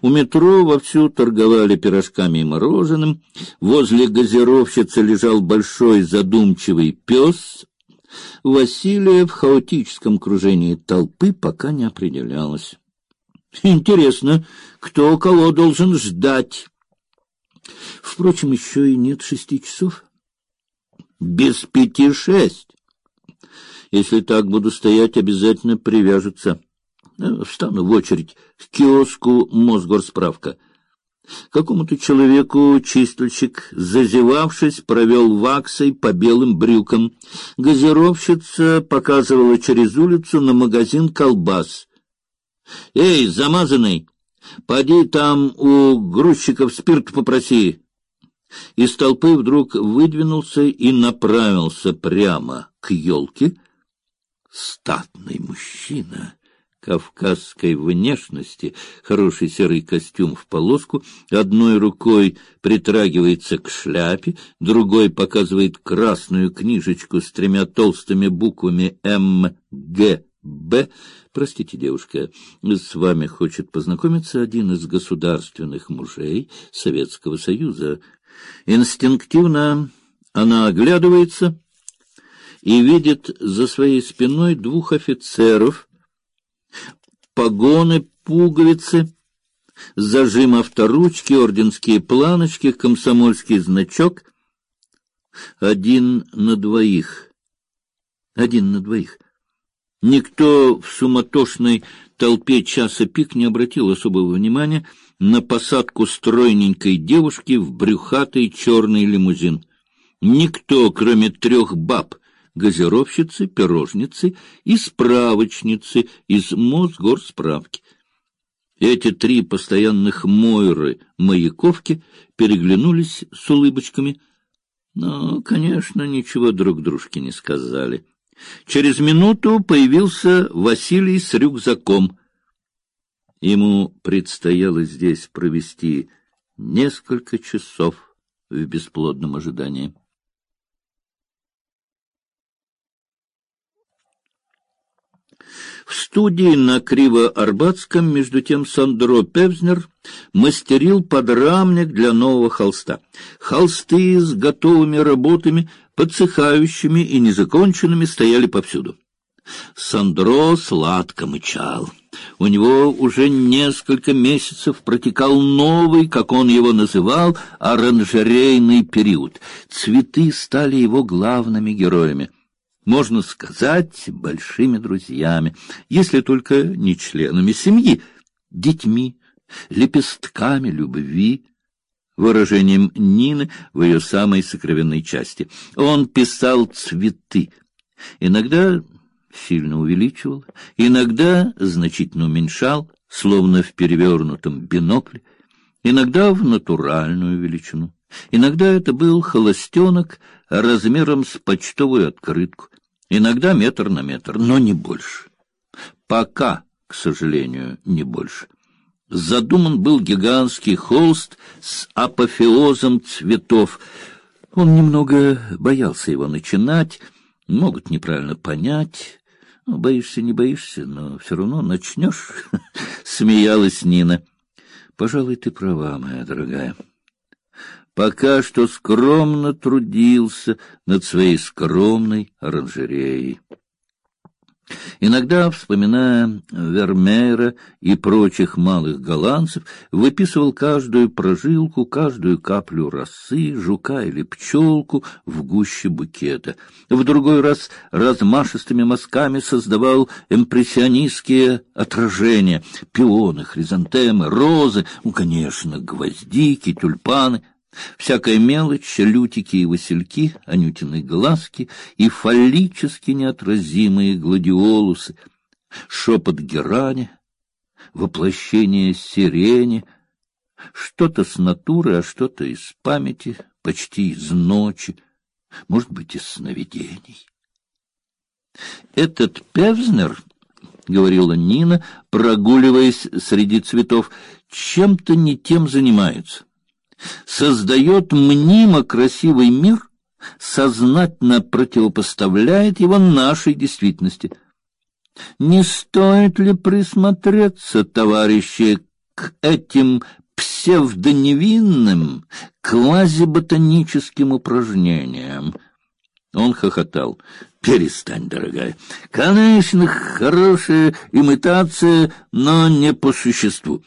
У метро вовсю торговали пирожками и мороженым. Возле газировщицы лежал большой задумчивый пес. Василия в хаотическом кружении толпы пока не определялась. Интересно, кто кого должен ждать? Впрочем, еще и нет шести часов. Без пяти шесть. Если так буду стоять, обязательно привяжутся. Встану в очередь к киоску Мосгорсправка. Какому-то человеку чистильщик, зазевавшись, провел ваксой по белым брюкам. Газировщица показывала через улицу на магазин колбас. «Эй, замазанный, поди там у грузчиков спирт попроси». Из толпы вдруг выдвинулся и направился прямо к елке. Статный мужчина кавказской внешности, хороший серый костюм в полоску, одной рукой притрагивается к шляпе, другой показывает красную книжечку с тремя толстыми буквами МГБ. Простите, девушка, с вами хочет познакомиться один из государственных мужей Советского Союза. Инстинктивно она оглядывается и видит за своей спиной двух офицеров погоны, пуговицы, зажим авторучки, орденские планочки, комсомольский значок. Один на двоих. Один на двоих. Никто в суматошной толпе часа пик не обратил особого внимания на посадку стройненькой девушки в брюхатый черный лимузин. Никто, кроме трех баб — газировщицы, пирожницы и справочницы из Мосгорсправки. Эти три постоянных Мойры Маяковки переглянулись с улыбочками, но, конечно, ничего друг дружке не сказали. Через минуту появился Василий с рюкзаком. Ему предстояло здесь провести несколько часов в бесплодном ожидании. В студии на Криво-Арбатском, между тем, Сандро Певзнер мастерил подрамник для нового холста. Холсты с готовыми работами, подсыхающими и незаконченными, стояли повсюду. Сандро сладко мычал. У него уже несколько месяцев протекал новый, как он его называл, оранжерейный период. Цветы стали его главными героями можно сказать, большими друзьями, если только не членами семьи, детьми, лепестками любви, выражением Нины в ее самой сокровенной части. Он писал цветы, иногда сильно увеличивал, иногда значительно уменьшал, словно в перевернутом бинокле, иногда в натуральную величину. Иногда это был холостенок размером с почтовую открытку, Иногда метр на метр, но не больше. Пока, к сожалению, не больше. Задуман был гигантский холст с апофеозом цветов. Он немного боялся его начинать, могут неправильно понять. Ну, боишься, не боишься, но все равно начнешь, — смеялась Нина. — Пожалуй, ты права, моя дорогая пока что скромно трудился над своей скромной оранжереей. Иногда, вспоминая Вермеера и прочих малых голландцев, выписывал каждую прожилку, каждую каплю росы, жука или пчелку в гуще букета. В другой раз размашистыми мазками создавал импрессионистские отражения, пионы, хризантемы, розы, ну, конечно, гвоздики, тюльпаны — Всякая мелочь, лютики и васильки, анютины глазки и фаллически неотразимые гладиолусы, шепот герани, воплощение сирени, что-то с натуры, а что-то из памяти, почти из ночи, может быть, из сновидений. Этот Певзнер, — говорила Нина, прогуливаясь среди цветов, — чем-то не тем занимается создает мнимо красивый мир, сознательно противопоставляет его нашей действительности. Не стоит ли присмотреться, товарищи, к этим псевдоневинным квазиботаническим упражнениям. Он хохотал. «Перестань, дорогая. Конечно, хорошая имитация, но не по существу».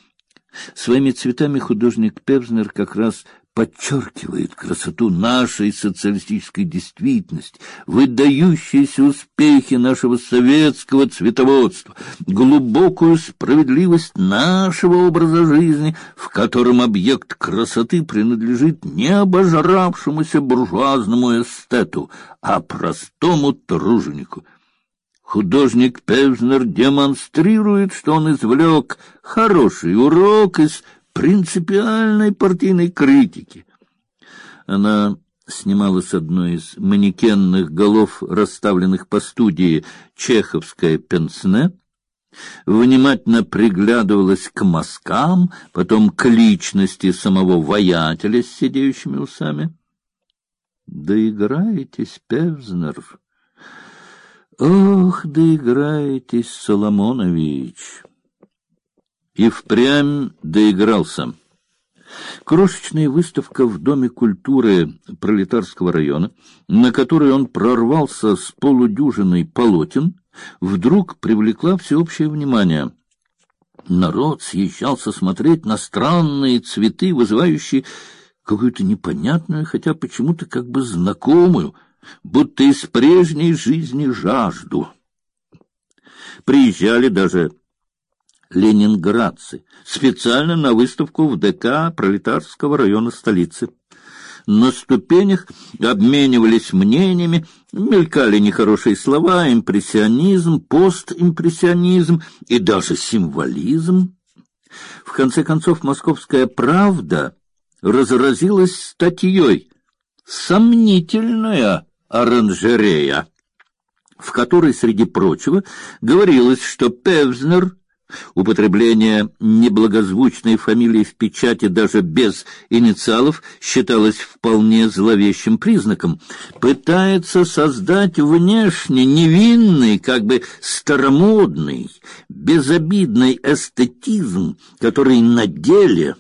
Своими цветами художник Певзнер как раз подчеркивает красоту нашей социалистической действительности, выдающиеся успехи нашего советского цветоводства, глубокую справедливость нашего образа жизни, в котором объект красоты принадлежит не обожравшемуся буржуазному эстету, а простому труженику. Художник Певзнер демонстрирует, что он извлек хороший урок из принципиальной партийной критики. Она снимала с одной из манекенных голов, расставленных по студии чеховское пенсне, внимательно приглядывалась к мазкам, потом к личности самого воятеля с сидеющими усами. Доиграетесь, Певзнер. Ох, доиграетесь, Соломонович и впрямь доигрался. Крошечная выставка в Доме культуры пролетарского района, на которой он прорвался с полудюжиной полотен, вдруг привлекла всеобщее внимание. Народ съезжался смотреть на странные цветы, вызывающие какую-то непонятную, хотя почему-то как бы знакомую, будто из прежней жизни жажду. Приезжали даже ленинградцы, специально на выставку в ДК пролетарского района столицы. На ступенях обменивались мнениями, мелькали нехорошие слова, импрессионизм, постимпрессионизм и даже символизм. В конце концов, «Московская правда» разразилась статьей «Сомнительная оранжерея», в которой, среди прочего, говорилось, что Певзнер Употребление неблагозвучной фамилии в печати даже без инициалов считалось вполне зловещим признаком. Пытается создать внешне невинный, как бы старомодный, безобидный эстетизм, который на деле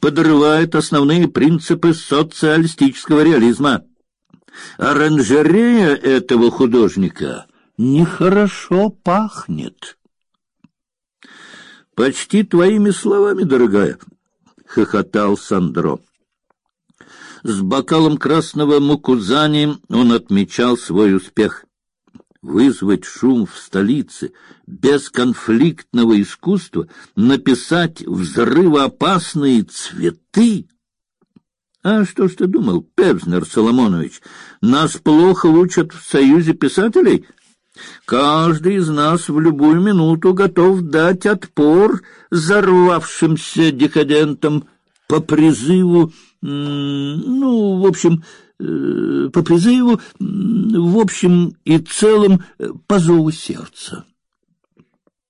подрывает основные принципы социалистического реализма. Оранжерея этого художника нехорошо пахнет. Почти твоими словами, дорогая, хохотал Сандро. С бокалом красного мукузани он отмечал свой успех. Вызвать шум в столице без конфликтного искусства, написать взрывоопасные цветы. А что ж ты думал, Певзнер Соломонович, нас плохо учат в Союзе писателей? Каждый из нас в любую минуту готов дать отпор зарвавшимся декадентам по призыву, ну, в общем, э, по призыву, в общем и целом, э, по зову сердца.